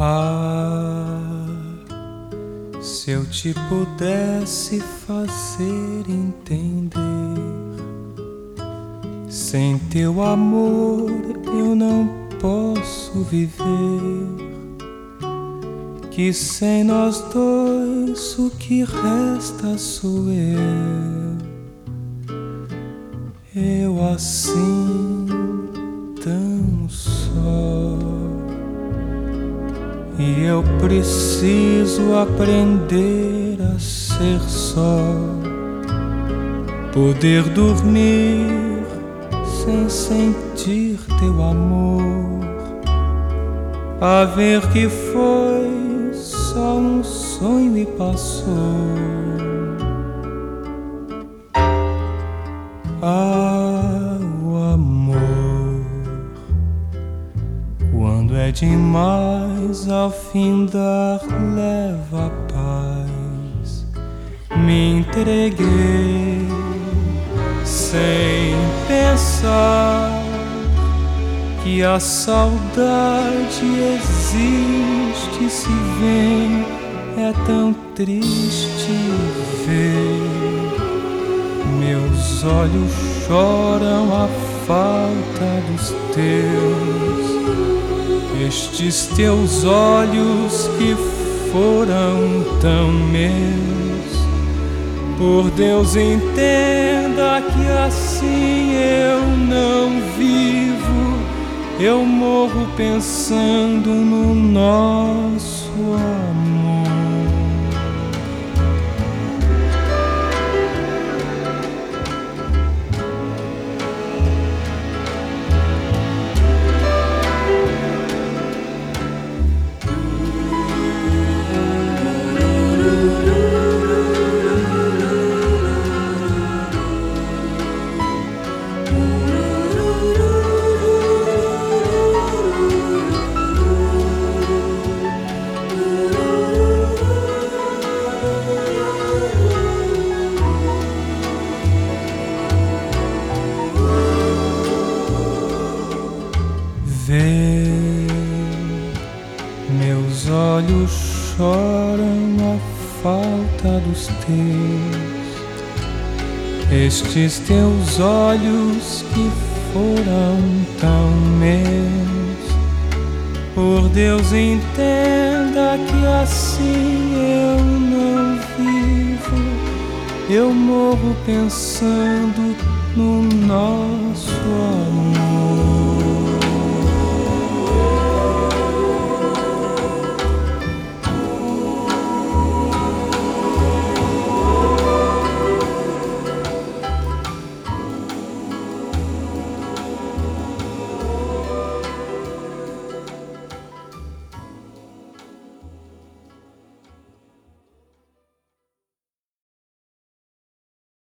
Ah, se eu te pudesse fazer entender, sem teu amor eu não posso viver. Que sem nós dois o que resta sou eu. Eu assim tão E eu preciso aprender a ser só, poder dormir sem sentir teu amor, a ver que foi só um sonho e passou. Ah, é demais, ao fim dar leva paz. Me entreguei sem pensar que a saudade existe se vem, é tão triste ver. Meus olhos choram a falta dos teus, estes teus olhos que foram tão meus. Por Deus, entenda que assim eu não vivo. Eu morro pensando no nosso amor. Meus olhos choram a falta dos teus, estes teus olhos que foram tão meus. Por Deus, entenda que assim eu não vivo, eu morro pensando no nosso